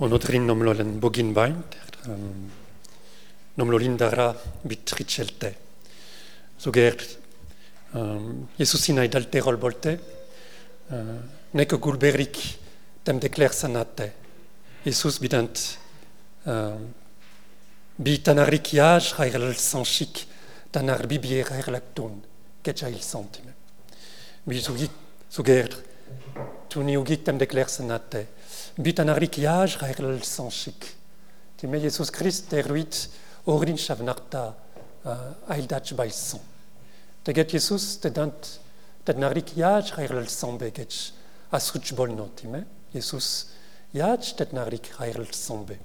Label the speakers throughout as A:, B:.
A: onodrin nomlolen bogin bain, um, nomlolin dara bit richelte. So ger um, Jesusin aid alterol bolte, uh, nek gulberik tem sanate. Jesus bidant um, bit anarik yaj rairel sanchik, tanar bibier rair lactun, ketja il sentime. Bi zugit, zuger, tuni ugit tem decler sanate. Bit anarik yaj rairel sanchik. Time Jesus Christ eruit orin shavnarta uh, aildach baison. Teget Jesus tedant tednarik yaj rairel sambe getch asruch bolno time. Jesus yaj tednarik rairel sambe.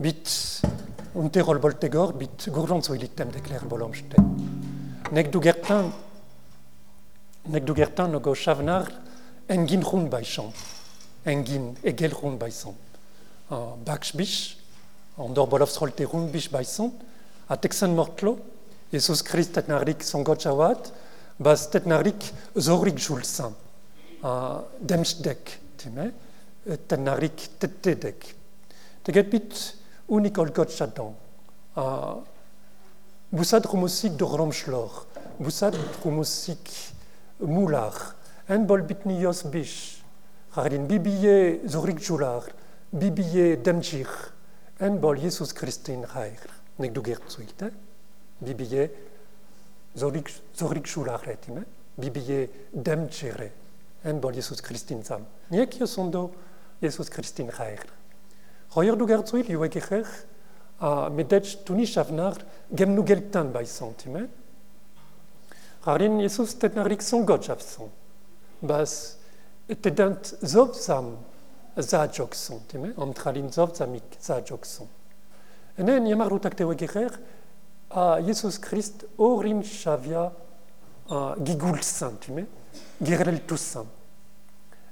A: Bit unterol boltegor bit gurlon so ilitem declair bolomste. Nek du gertan nek du engin run baison. Engin egel run baison. Uh, Bakshbish an dor bolov srolte run bish baison, a texan mortlo, Jesus Christ et narik son gotchawat, bas tet narik zorik julsan, a demsdek, time, tet narik tettedek. Teget bit unikol gotchadon, a Boussad rumosik de romchlor, Boussad rumosik moular, en bol bitnios bish, Rarin bibiye zorik jular, bibiye demjir, en bol Jesus Christin rair, nek du gert zuilte, bibiye zorik, zorik jular retime, bibiye demjire, en bol Jesus Christin zam. Niek yo sondo Jesus Christin rair. Royer du gert zuil, yo egecher, a medetch tuni shavnar, gem nu geltan bai sentime. Rarin Jesus tet narik son god. Bas, tedant zobzam zaadjokson, time, amtralin zobzamik a Jesus Christ orin shavia a gigulsan, time, girel tussam.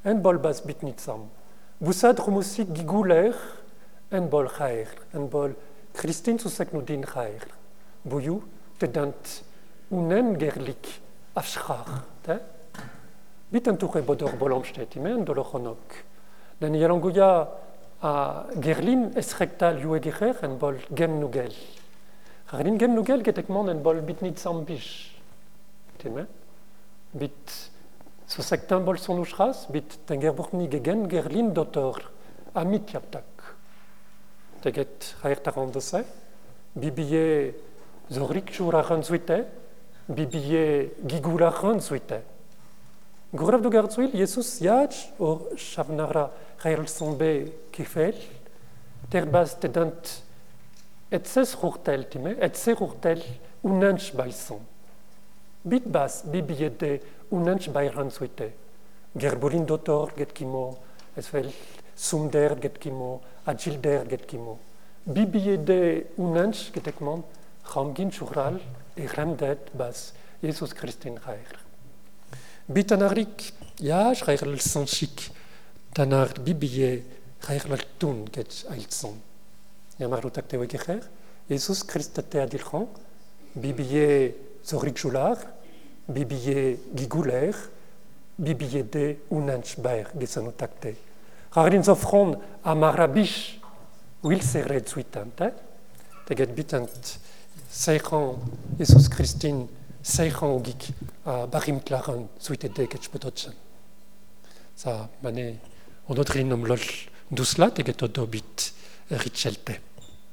A: En bol bas bitnitsam. Boussad rumusik giguler, en bol chair, en bol Christin susek nu din chair. Bouyou, tedant unen gerlik afschrar, te? Biten tuche bodor bolomstet, imen dolochonok. Den yalanguya a gerlin esrektal yue gerer en bol gem nugel. Gerlin gem nugel getekmon en bol bitnit sambish. Time? Bit so sektan bol son ushras, bit ten gerburni gegen gerlin dotor amit yaptak. Teget raer tarandose, bibiye zuite, bibiye zuite. Gourav do garzuil, Jesus yaj o shavnara rael sombe kifel, terbaz tedant et ses rurtel time, et se rurtel unanch baison. Bit bas bibiede unanch bayran suite. Gerbulin dotor get kimo, esvel sumder get kimo, agilder get kimo. Bibiede unanch getekmon, ramgin chural, e remdet bas Jesus Christin raer. Bitanarik, ja, schreichel sanchik, tanar bibiye, schreichel tun get ailson. Ja, maar rotak te wegecher, Jesus Christate adilchan, bibiye zorik jular, bibiye giguler, bibiye de unanch baer gesanotakte. Rarin zofron amarabish, wil seret suitante, teget bitant seichan Jesus Christin, сайхангик баримтларан суйтэдэ гэж бодсон. За манай өнөөдрийн номлол дуслаа тэгээд одоо бит э, хичээлтэй.